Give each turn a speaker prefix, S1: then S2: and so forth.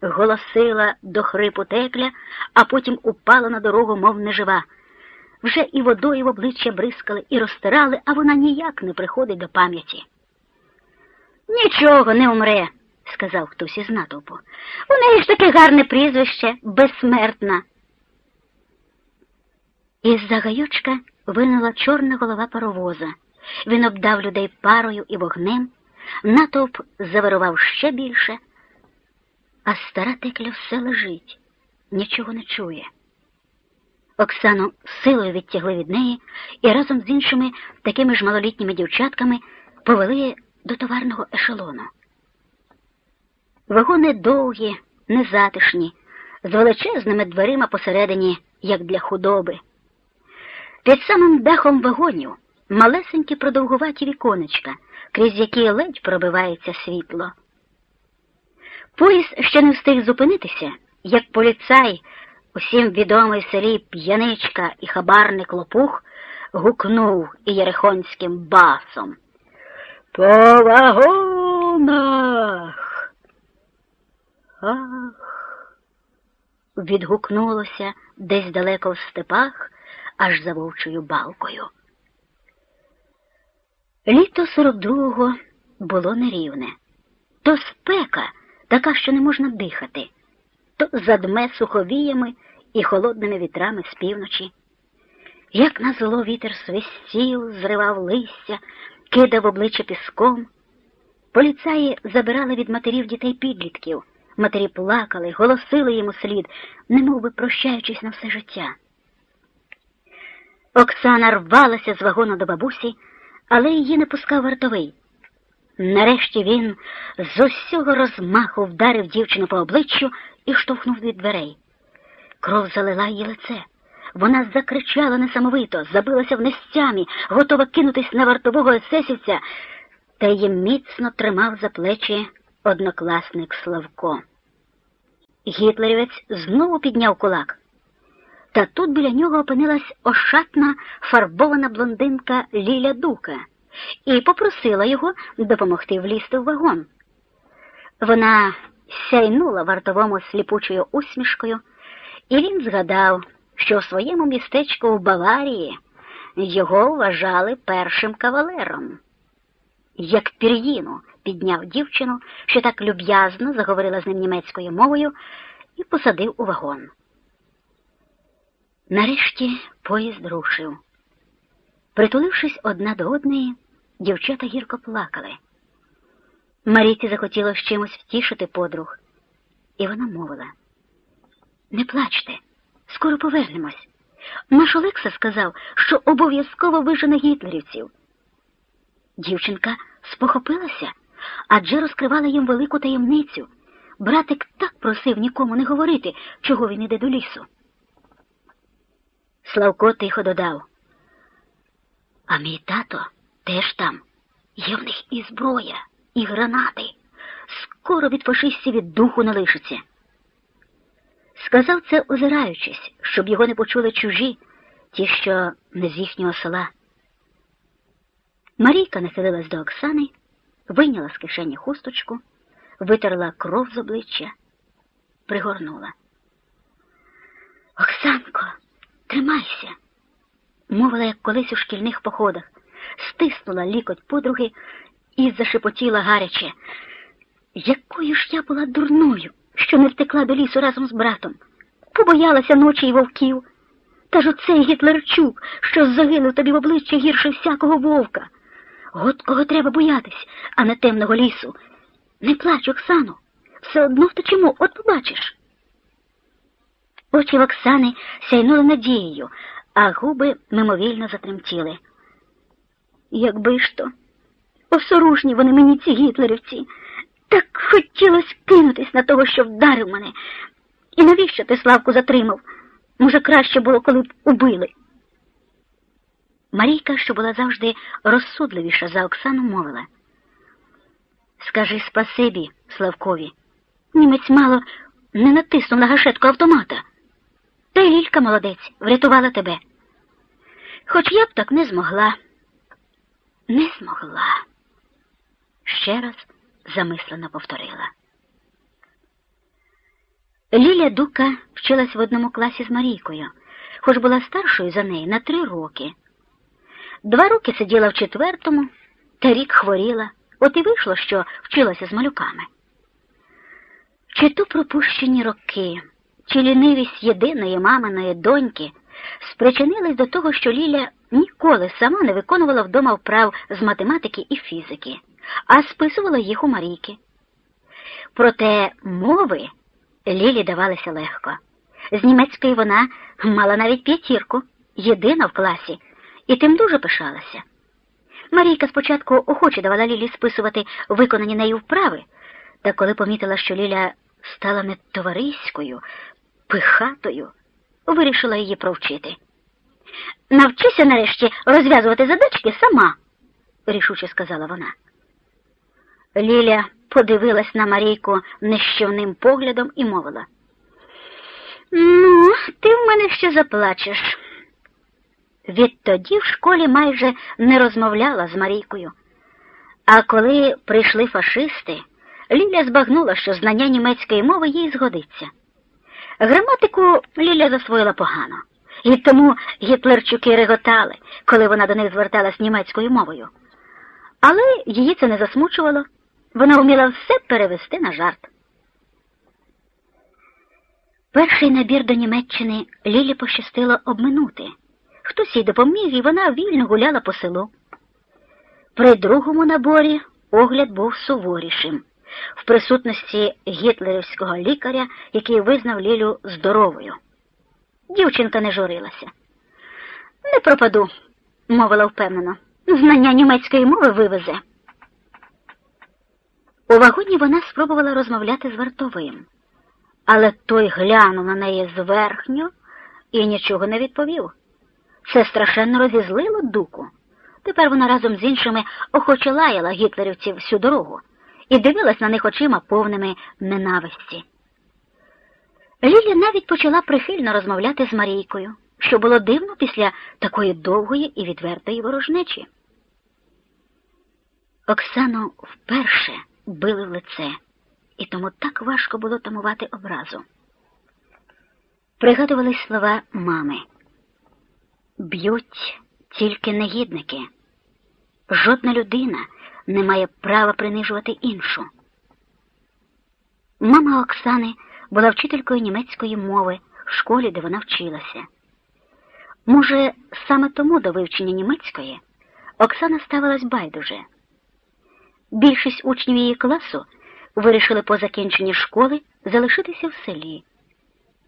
S1: голосила до хрипу текля, а потім упала на дорогу, мов нежива. Вже і водою в обличчя бризкали і розтирали, а вона ніяк не приходить до пам'яті. Нічого не умре, сказав хтось із натовпу. У неї ж таке гарне прізвище, безсмертна. Із за гаючка винула чорна голова паровоза. Він обдав людей парою і вогнем, натовп завирував ще більше, а стара текля все лежить, нічого не чує. Оксану силою відтягли від неї і разом з іншими такими ж малолітніми дівчатками повели до товарного ешелону. Вагони довгі, незатишні, з величезними дверима посередині, як для худоби. Під самим дахом вагонів малесенькі продовгуваті віконечка, крізь які ледь пробивається світло. Поїзд ще не встиг зупинитися, як поліцай, усім відомий селі п'яничка і хабарник лопух, гукнув ієрихонським басом. По вагонах. Ах. Відгукнулося десь далеко в степах, аж за вовчою балкою. Літо 42-го було нерівне. То спека, така, що не можна дихати, то задме суховіями і холодними вітрами з півночі. Як на зло вітер свистів, зривав листя, кидав обличчя піском. Поліцаї забирали від матерів дітей підлітків. Матері плакали, голосили йому слід, немов би прощаючись на все життя. Оксана рвалася з вагону до бабусі, але її не пускав вартовий. Нарешті він з усього розмаху вдарив дівчину по обличчю і штовхнув від дверей. Кров залила її лице. Вона закричала несамовито, забилася в нестямі, готова кинутись на вартового есесівця, та її міцно тримав за плечі однокласник Славко. Гітлерівець знову підняв кулак. Та тут біля нього опинилась ошатна фарбована блондинка Ліля Дука і попросила його допомогти влізти в вагон. Вона сяйнула вартовому сліпучою усмішкою, і він згадав, що в своєму містечку в Баварії його вважали першим кавалером. Як пір'їну підняв дівчину, що так люб'язно заговорила з ним німецькою мовою, і посадив у вагон. Нарешті поїзд рушив. Притулившись одна до одної, дівчата гірко плакали. Марійці захотілося чимось втішити подруг, і вона мовила Не плачте, скоро повернемось. Наш Олекса сказав, що обов'язково вижене гітлерівців. Дівчинка спохопилася, адже розкривала їм велику таємницю. Братик так просив нікому не говорити, чого він іде до лісу. Славко тихо додав. А мій тато теж там. Є в них і зброя, і гранати. Скоро від фашистів від духу не лишиться. Сказав це, озираючись, щоб його не почули чужі, ті, що не з їхнього села. Марійка нахилилась до Оксани, вийняла з кишені хусточку, витерла кров з обличчя, пригорнула. Оксанко, тримайся, мовила, як колись у шкільних походах, стиснула лікоть подруги і зашепотіла гаряче. Якою ж я була дурною, що не втекла до лісу разом з братом, побоялася ночі й вовків. Та ж оцей Гітлерчук, що загинув тобі в обличчя гірше всякого вовка. От кого треба боятись, а не темного лісу. Не плач, Оксано, все одно втечемо, от побачиш. Очі в Оксани сяйнули надією, а губи мимовільно затремтіли. Якби ж то, осоружні вони мені ці гітлерівці, так хотілося кинутись на того, що вдарив мене. І навіщо ти Славку затримав? Може, краще було, коли б убили. Марійка, що була завжди розсудливіша за Оксану, мовила. Скажи спасибі, Славкові. Німець мало не натиснув на гашетку автомата. Та й лілька молодець врятувала тебе. Хоч я б так не змогла. Не змогла. Ще раз замислено повторила. Ліля Дука вчилась в одному класі з Марійкою, хоч була старшою за неї на три роки. Два роки сиділа в четвертому, та рік хворіла, от і вийшло, що вчилася з малюками. Чи то пропущені роки, чи лінивість єдиної маминої доньки спричинились до того, що Ліля ніколи сама не виконувала вдома вправ з математики і фізики, а списувала їх у Марійки. Проте мови Лілі давалися легко. З німецької вона мала навіть п'ятірку, єдина в класі, і тим дуже пишалася. Марійка спочатку охоче давала Лілі списувати виконані нею вправи, та коли помітила, що Ліля стала не товариською, пихатою, вирішила її провчити. Навчися нарешті розв'язувати задачки сама, рішуче сказала вона. Ліля подивилась на Марійку нищівним поглядом і мовила. Ну, ти в мене ще заплачеш. Відтоді в школі майже не розмовляла з Марійкою. А коли прийшли фашисти, Ліля збагнула, що знання німецької мови їй згодиться. Граматику Ліля засвоїла погано, і тому гітлерчуки реготали, коли вона до них зверталась німецькою мовою. Але її це не засмучувало. Вона вміла все перевести на жарт. Перший набір до Німеччини Лілі пощастило обминути. Хтось їй допоміг, і вона вільно гуляла по селу. При другому наборі огляд був суворішим, в присутності гітлерівського лікаря, який визнав Лілю здоровою. Дівчинка не журилася. Не пропаду, мовила впевнено. Знання німецької мови вивезе. У вагоні вона спробувала розмовляти з вартовим, але той глянув на неї зверхньо і нічого не відповів. Це страшенно розізлило дуку. Тепер вона разом з іншими охоче лаяла гітлерівців всю дорогу і дивилась на них очима повними ненависті. Ліля навіть почала прихильно розмовляти з Марійкою, що було дивно після такої довгої і відвертої ворожнечі. Оксану вперше били в лице, і тому так важко було тамувати образу. Пригадувались слова мами. Б'ють тільки негідники. Жодна людина не має права принижувати іншу. Мама Оксани була вчителькою німецької мови в школі, де вона вчилася. Може, саме тому до вивчення німецької Оксана ставилась байдуже. Більшість учнів її класу вирішили по закінченні школи залишитися в селі.